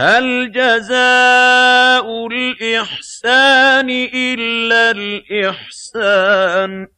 هَلْ جَزَاءُ الْإِحْسَانِ إِلَّا الْإِحْسَانُ؟